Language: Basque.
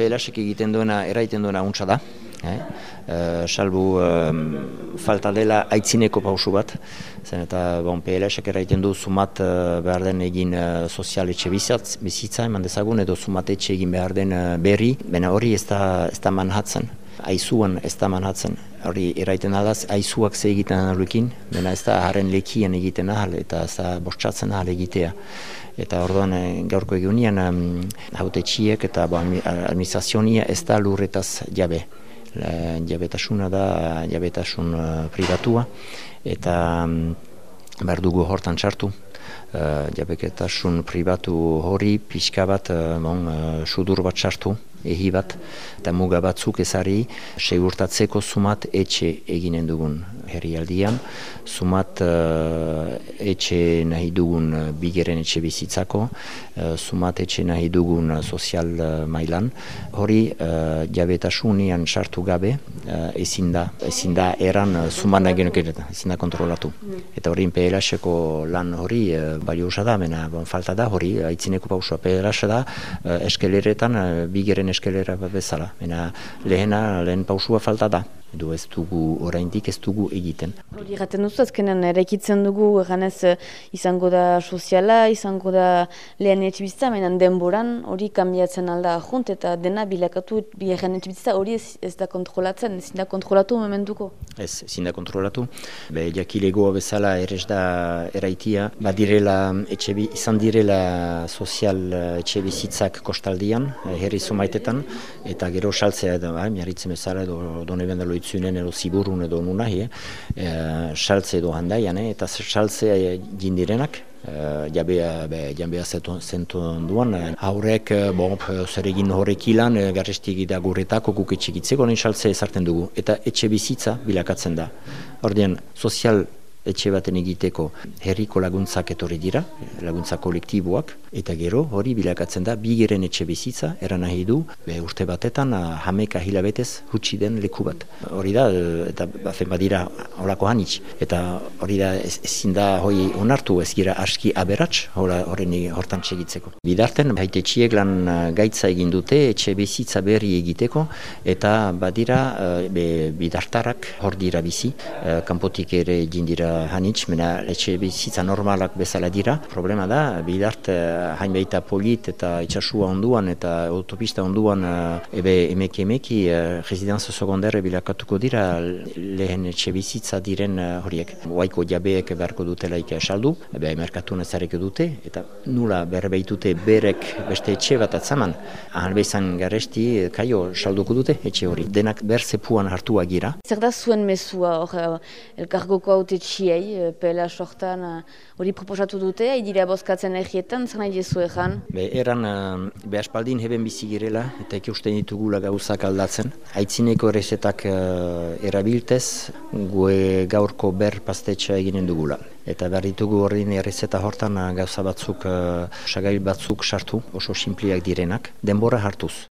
PLSek egiten duena, eraiten duena untsa da. Eh? Uh, salbu falta dela aitzineko pausu bat, zen eta bon, PLSek eraiten du sumat uh, behar den egin uh, sozial etxe bizitz, bizitza eman dezagun edo sumat etxe egin behar den berri, bena hori ez da, ez da manhatzen, aizuan ez da manhatzen. Hori eraiten alaz, aizuak ze egiten aluekin, bena ez da haren lekien egiten ahal eta ez da bostzatzen ahal egitea eta orduan eh, gaurko egunean um, haute txiek eta bo, administrazionia ez da lurretaz jabe. jabetasuna da jabetasun uh, privatua eta um, behar dugu hortan txartu. Uh, jabeketasun pribatu hori pixka bat uh, bon, uh, sudur bat txartu ehi bat, eta muga batzuk ezari segurtatzeko sumat etxe eginen dugun herrialdian, sumat uh, etxe nahi dugun uh, bigeren etxe bizitzako, uh, sumat etxe nahi dugun sozial uh, mailan, hori uh, jabetasunian sartu gabe uh, ezin da, ezin da eran uh, sumat nahi ezin da kontrolatu. Eta hori PLS-eko lan hori uh, bai da, mena bon, falta da hori, aitzineko pausua PLS da, uh, eskeleretan uh, bigeren eskelera bezala. Mena lehena, lehen pausua falta da edo ez dugu oraindik ez dugu egiten. Hori gaten duzu azkenan eraikitzen dugu ganez eh, izango da soziala, izango da lehen etxibizta, menan denboran hori kambiatzen alda junt eta dena bilakatu biherren etxibizta hori ez, ez da kontrolatzen, ez da kontrolatu momentuko? Ez, ezin da kontrolatu. Be, jakilegoa bezala ere da eraitia, badirela etxebi, izan direla sozial eh, etxebizitzak kostaldian, eh, herri zumaitetan, eta gero saltzea edo, eh, miarritzen bezala edo done bendalo itzunen edo ziburun edo nunahi, eh, saltze edo handaian, eh, eta saltzea jindirenak, Uh, jabea, be, jabea zentu duan, haurek, bon, zer egin horrek ilan, garrestik da gurretako guketxekitzeko, nien saltze ezarten dugu, eta etxe bizitza bilakatzen da. Ordean, sozial etxe baten egiteko herriko laguntzak etorri dira, laguntza kolektiboak, eta gero hori bilakatzen da bigeren etxe bizitza, eran nahi du, be, urte batetan hameka hilabetez hutsi den leku bat. Hori da, eta bafen badira horako hanitz, eta hori da ezin da hori onartu ez gira aski aberats horren hortan txegitzeko. Bidarten, haite txiek lan gaitza egin dute etxe bizitza berri egiteko, eta badira be, bidartarak hor dira bizi, kanpotik ere egin dira hanitz, mena etxe bizitza normalak bezala dira. Problema da, bidart uh, hainbaita polit eta itxasua onduan eta autopista onduan uh, ebe emeki emeki uh, residenza secondaire bilakatuko dira lehen etxe bizitza diren horiek. Waiko jabeek beharko dutelaik saldu, ebe merkatun ezareko dute, eta nula berbeitute berek beste etxe bat atzaman, ahal behizan garesti kaio salduko dute etxe hori. Denak berzepuan hartua gira. Zer da zuen mesua hor, elkargoko haute txiei, eh, pela sortan eh, hori proposatu dute, dira bozkatzen egietan, zer nahi jesu egan? Be, eran, uh, be aspaldin heben bizi girela, eta eki uste ditugula gauzak aldatzen. Aitzineko resetak uh, erabiltez, gue gaurko ber pastetxa eginen dugula. Eta behar ditugu hori errezeta hortan gauza batzuk, uh, sagail batzuk sartu, oso simpliak direnak, denbora hartuz.